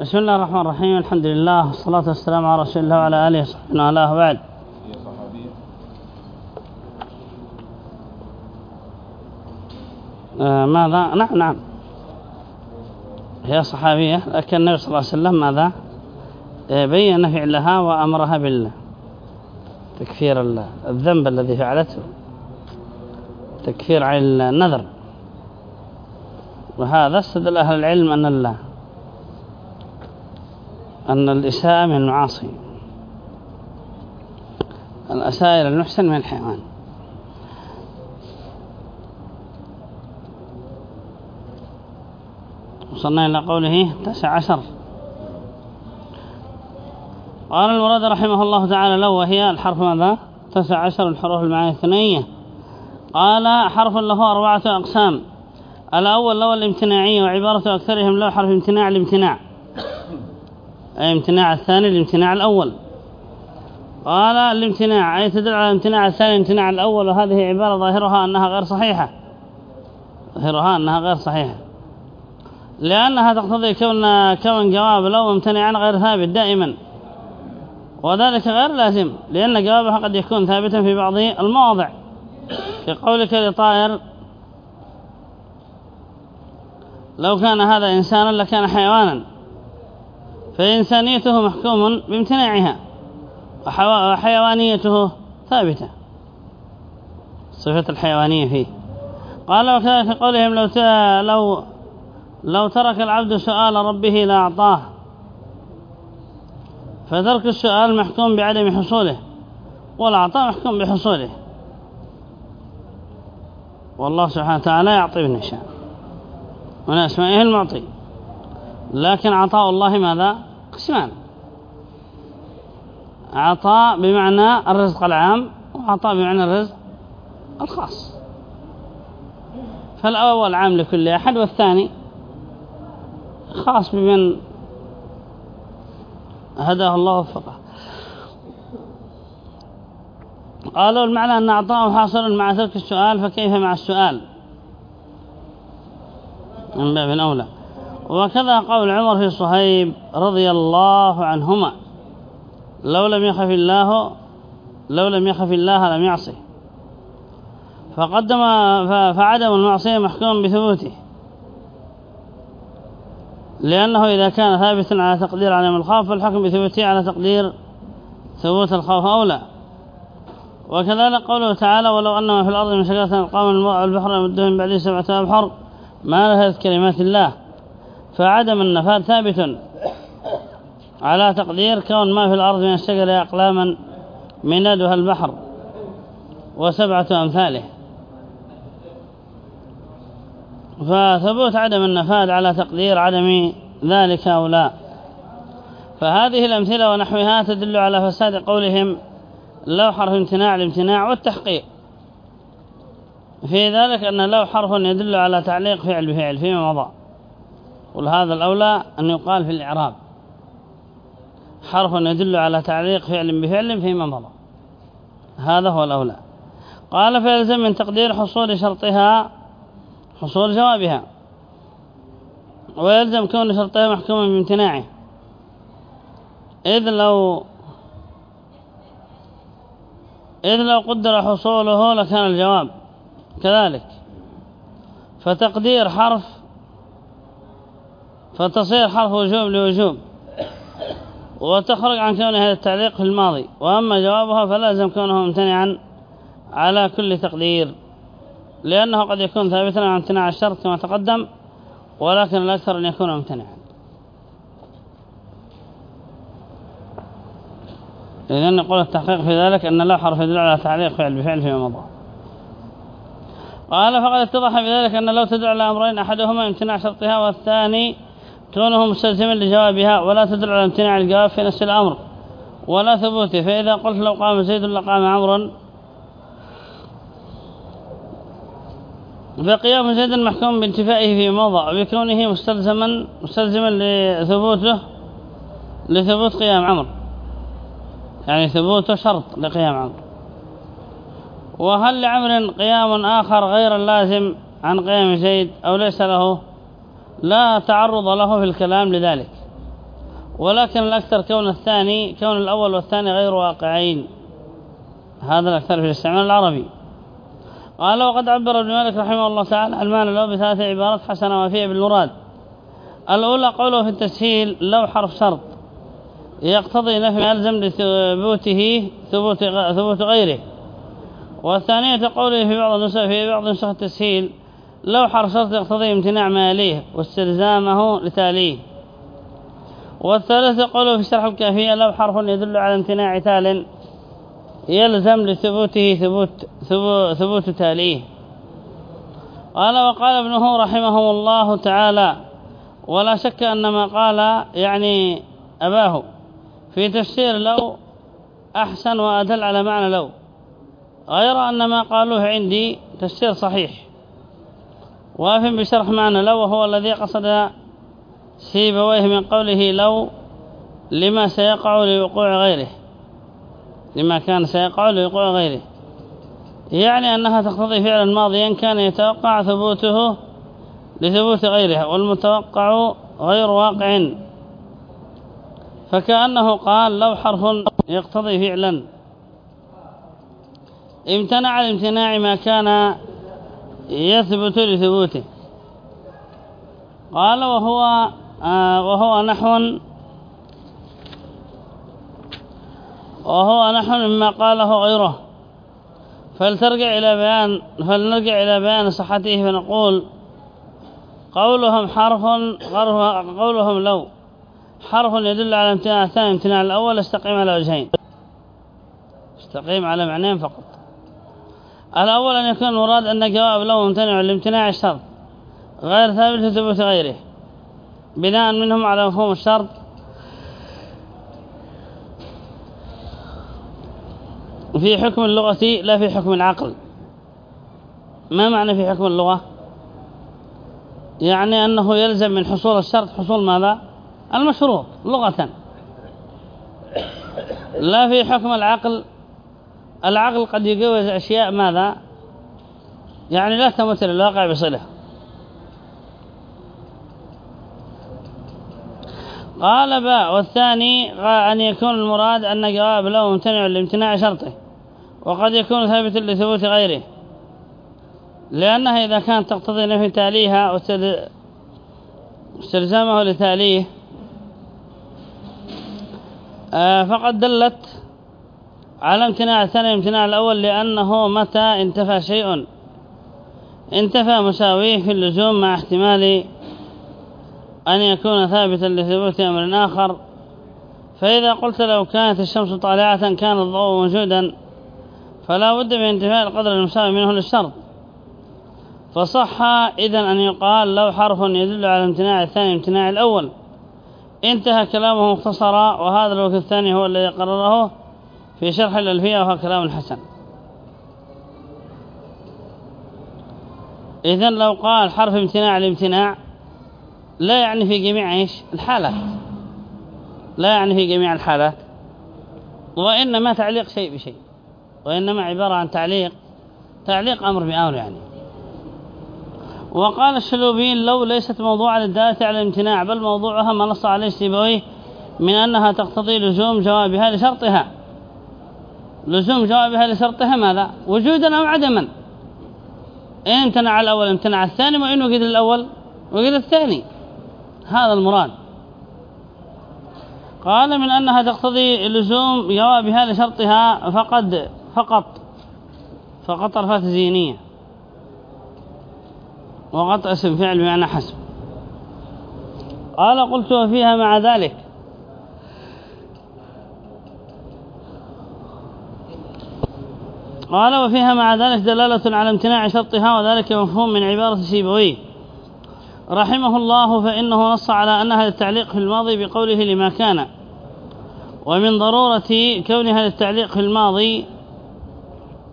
بسم الله الرحمن الرحيم الحمد لله والصلاة والسلام على رسول الله وعلى آله وصحبه وعلى بعد ماذا نعم نعم هي صحابية لكن النبي صلى الله عليه وسلم ماذا بين فعلها وأمرها بالتكفير الذنب الذي فعلته تكفير عن النذر وهذا استدل أهل العلم أن الله أن الإساءة من المعاصي. الأسائل المحسن من الحيوان. وصلنا إلى قوله تسع عشر. قال المراد رحمه الله تعالى لو وهي الحرف ماذا؟ تسع عشر الحروف المعاني الثنائية قال حرف له أربعة أقسام. الأول لو الامتناعي وعبارة أكثرهم له حرف امتناع الامتناع. أي امتناع الثاني الامتناع الأول. قال الامتناع أي تدل على الامتناع الثاني الامتناع الأول. وهذه عبارة ظاهرها أنها غير صحيحة. ظاهرها أنها غير صحيحة. لأنها تقتضي كون كون جواب لو ممتنعا غير ثابت دائما. وذلك غير لازم لأن جوابها قد يكون ثابتا في بعض المواضع. كقولك لطائر لو كان هذا إنسانا لكان حيوانا. فإنسانيته محكوم بامتناعها وحيوانيته ثابتة. صفة الحيوانية فيه. قال وكذلك قولهم لو لو لو ترك العبد سؤال ربه لأعطاه فترك السؤال محكوم بعدم حصوله والأعطاء محكوم بحصوله. والله سبحانه وتعالى يعطي من يشاء. من أسمائه المعطي؟ لكن عطاء الله ماذا؟ قسمان عطاء بمعنى الرزق العام وعطاء بمعنى الرزق الخاص. فالأول عام لكل أحد والثاني خاص بمن هداه الله وفقه قالوا المعنى أن أعطاه حاصل مع ترك السؤال فكيف مع السؤال؟ من باب أولى. وكذا قول عمر في صهيب رضي الله عنهما. لو لم يخف الله لو لم يخف الله لم يعصي فقدم فعدم المعصية محكوم بثبوته. لأنه إذا كان ثابتا على تقدير عدم الخوف فالحكم بثبوته على تقدير ثبوت الخوف أولى. وكذلك قوله تعالى ولو أنما في الأرض من شجرة القوم الماء والبحر يمدهم بعد سبعة أبحر ما نفذت كلمات الله. فعدم النفاذ ثابت على تقدير كون ما في الأرض من الشجر أقلاما مندها البحر وسبعة أمثاله. فثبوت عدم النفاذ على تقدير عدم ذلك أو لا. فهذه الأمثلة ونحوها تدل على فساد قولهم لو حرف امتناع الامتناع والتحقيق. في ذلك أن لو حرف يدل على تعليق فعل بفعل فيما مضى. هذا الأولى أن يقال في الإعراب. حرف يدل على تعليق فعل بفعل فيما مضى. هذا هو الأولى. قال فيلزم من تقدير حصول شرطها حصول جوابها. ويلزم كون شرطها محكوما بامتناعه إذ لو إذ لو قدر حصوله لكان الجواب كذلك. فتقدير حرف فتصير حرف وجوب لوجوب. وتخرج عن كون هذا التعليق في الماضي. وأما جوابها فلازم كونه ممتنعا على كل تقدير. لأنه قد يكون ثابتا عن امتناع الشرط كما تقدم ولكن الأكثر أن يكون ممتنعا. إذن نقول التحقيق في ذلك أن لا حرف يدل على تعليق فعل بفعل فيما مضى. قال فقد اتضح بذلك أن لو تدل على أمرين أحدهما امتناع شرطها والثاني كونه مستلزما لجوابها ولا تدل على امتناع الجواب في نفس الأمر ولا ثبوته. فإذا قلت لو قام زيد لقام عمرو. فقيام زيد محكوم بانتفائه في موضع وبكونه مستلزما مستلزما لثبوته لثبوت قيام عمرو. يعني ثبوته شرط لقيام عمرو. وهل لعمر قيام آخر غير اللازم عن قيام زيد أو ليس له؟ لا تعرض له في الكلام لذلك. ولكن الأكثر كون الثاني كون الأول والثاني غير واقعين. هذا الأكثر في الاستعمال العربي. قال وقد عبر ابن مالك رحمه الله تعالى عن المعنى له بثلاث عبارات حسنة وفيه بالمراد. الأولى قوله في التسهيل لو حرف شرط يقتضي نفي يلزم لثبوته ثبوت ثبوت غيره. والثانية قوله في بعض النسخ في بعض نسخ التسهيل لو شرط يقتضي امتناع ما يليه واستلزامه لتاليه. والثالثة قوله في شرح الكافية لو حرف يدل على امتناع تال يلزم لثبوته ثبوت ثبوت, ثبوت تاليه. قال وقال ابنه رحمه الله تعالى ولا شك أن ما قال يعني أباه في تفسير لو أحسن وأدل على معنى لو. غير أن ما قالوه عندي تفسير صحيح. وافهم بشرح معنى لو وهو الذي قصد سيبويه من قوله لو لما سيقع لوقوع غيره. لما كان سيقع لوقوع غيره. يعني أنها تقتضي فعلا ماضيا كان يتوقع ثبوته لثبوت غيرها والمتوقع غير واقع. فكأنه قال لو حرف يقتضي فعلا. امتنع الامتناع ما كان يثبت لثبوته قال وهو آه وهو نحو وهو نحو مما قاله غيره. فلترجع إلى بيان فلنرجع إلى بيان صحته فنقول قولهم حرف قولهم لو. حرف يدل على امتناع الثاني امتناع الأول استقيم على وجهين. استقيم على معنين فقط. الأول أن يكون المراد أن جواب لو ممتنع لامتناع الشرط غير ثابت لثبوت غيره بناء منهم على مفهوم الشرط. في حكم اللغة لا في حكم العقل. ما معنى في حكم اللغة؟ يعني أنه يلزم من حصول الشرط حصول ماذا؟ المشروط لغة. لا في حكم العقل العقل قد يجوز أشياء ماذا؟ يعني لا تمثل الواقع بصلة. قال باء والثاني أن يكون المراد أن جواب له ممتنع لامتناع شرطه وقد يكون ثابتا لثبوت غيره. لأنها إذا كانت تقتضي نفي تاليها واستلزامه لتاليه آه، فقد دلت على امتناع الثاني امتناع الأول لأنه متى انتفى شيء. انتفى مساويه في اللزوم مع احتمال أن يكون ثابتا لثبوت أمر آخر. فإذا قلت لو كانت الشمس طالعة كان الضوء موجودا فلا بد من انتفاء القدر المساوي منه للشرط. فصح إذن أن يقال لو حرف يدل على امتناع الثاني امتناع الأول. انتهى كلامه مختصرا وهذا الوقت الثاني هو الذي قرره. في شرح الألفية وهو كلام حسن إذن لو قال حرف امتناع الامتناع لا يعني في جميع إيش؟ الحالات. لا يعني في جميع الحالات. وإنما تعليق شيء بشيء. وإنما عبارة عن تعليق. تعليق أمر بأمر يعني. وقال الشلوبين لو ليست موضوعا للدالة على الامتناع بل موضوعها ما نص عليه سيبويه من أنها تقتضي لزوم جوابها لشرطها لزوم جوابها لشرطها ماذا؟ وجودا أو عدما. إن امتنع الأول امتنع الثاني وإن وجد الأول وجد الثاني. هذا المراد. قال من أنها تقتضي لزوم جوابها لشرطها فقد فقط فقط طرفات زينية. وقط اسم فعل بمعنى حسب. قال قلت وفيها مع ذلك. قال وفيها مع ذلك دلالة على امتناع شرطها وذلك مفهوم من عبارة سيبويه رحمه الله فإنه نص على أنها للتعليق في الماضي بقوله لما كان. ومن ضرورة كونها للتعليق في الماضي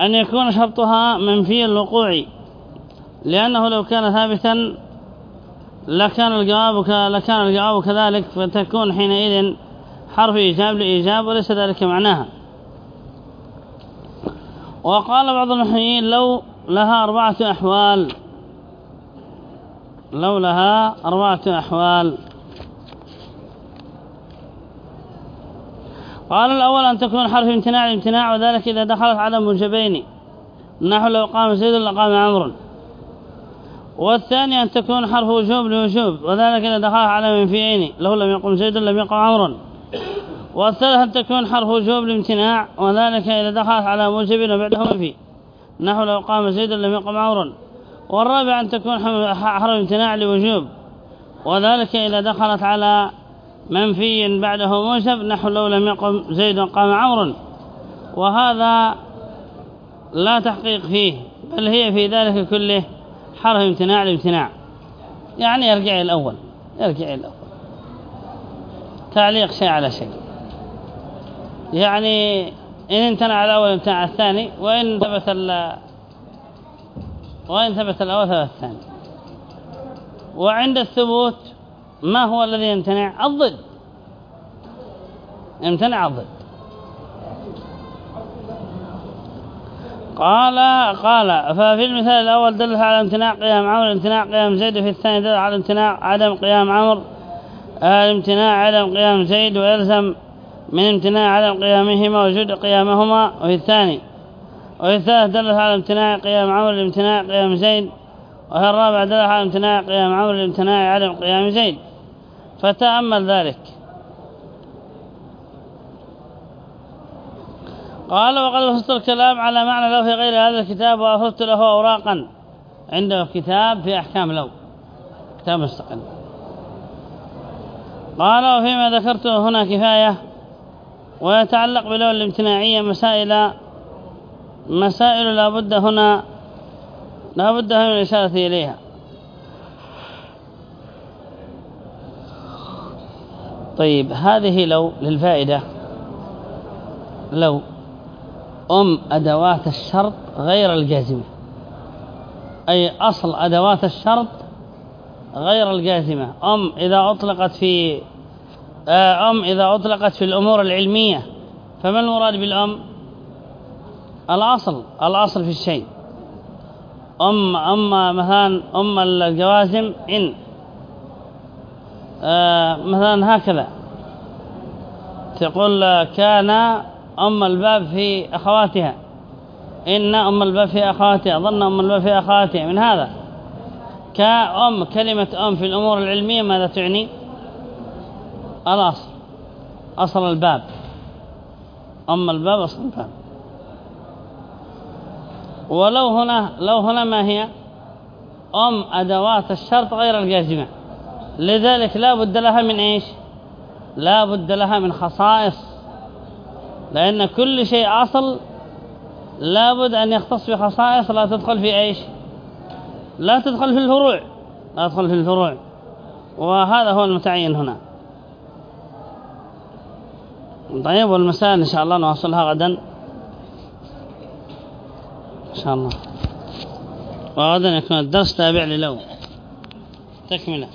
أن يكون شرطها منفي الوقوع. لأنه لو كان ثابتا لكان الجواب لكان الجواب كذلك فتكون حينئذ حرف إيجاب لإيجاب وليس ذلك معناها. وقال بعض المحيين لو لها أربعة أحوال لو لها أربعة أحوال. قال الأول أن تكون حرف امتناع الامتناع وذلك إذا دخلت على موجبين نحو لو قام زيد لقام عمرو. والثاني أن تكون حرف وجوب لوجوب وذلك إذا دخلت على منفيين لو لم يقم زيد لم يقم عمرو. والثالث تكون حرف وجوب لامتناع؟ وذلك إذا دخلت على موجب وبعده منفي نحو لو قام زيد لم يقم عمرو والرابع أن تكون حرف امتناع لوجوب. وذلك إذا دخلت على منفي بعده موجب نحو لو لم يقم زيد قام عمرو وهذا لا تحقيق فيه بل هي في ذلك كله حرف امتناع لامتناع. يعني يرجع الأول يرجع الأول. تعليق شيء على شيء. يعني إن امتنع الأول امتنع الثاني وإن ثبت ال وإن ثبت الأول ثبت الثاني. وعند الثبوت ما هو الذي يمتنع؟ الضد. يمتنع الضد. قال قال ففي المثال الأول دل على امتناع قيام عمر امتناع قيام زيد وفي الثاني دل على امتناع عدم قيام عمر امتناع عدم قيام زيد ويلزم من امتناع عدم قيامهما وجود قيامهما. وفي الثاني. وفي الثالث دل على امتناع قيام عمر لامتناع قيام زيد. وفي الرابع دل على امتناع قيام عمر لامتناع عدم قيام زيد. فتأمل ذلك. قال وقد فصلت الكلام على معنى لو في غير هذا الكتاب وأفردت له أوراقا. عنده كتاب في أحكام لو كتاب مستقل. قال وفيما ذكرته هنا كفاية. ويتعلق بلو الامتناعية مسائل مسائل لا بد هنا لا بد من الإشارة إليها. طيب هذه لو للفائدة. لو أم أدوات الشرط غير الجازمة. أي أصل أدوات الشرط غير الجازمة. أم إذا أطلقت في أم إذا أطلقت في الأمور العلمية فما المراد بالأم؟ الأصل الأصل في الشيء. أم أم مثلا أم الجوازم إن. آه مثلا هكذا. تقول كان أم الباب في أخواتها. إن أم الباب في أخواتها ظن أم الباب في أخواتها. من هذا؟ كأم كلمة أم في الأمور العلمية ماذا تعني؟ الأصل أصل الباب. أم الباب أصل الباب. ولو هنا لو هنا ما هي؟ أم أدوات الشرط غير الجازمة. لذلك لا بد لها من إيش؟ لا بد لها من خصائص. لأن كل شيء أصل لابد أن يختص بخصائص لا تدخل في إيش؟ لا تدخل في الفروع. لا تدخل في الفروع. وهذا هو المتعين هنا. طيب والمسائل إن شاء الله نواصلها غدا. إن شاء الله. وغدا يكون الدرس تابع للو تكملة.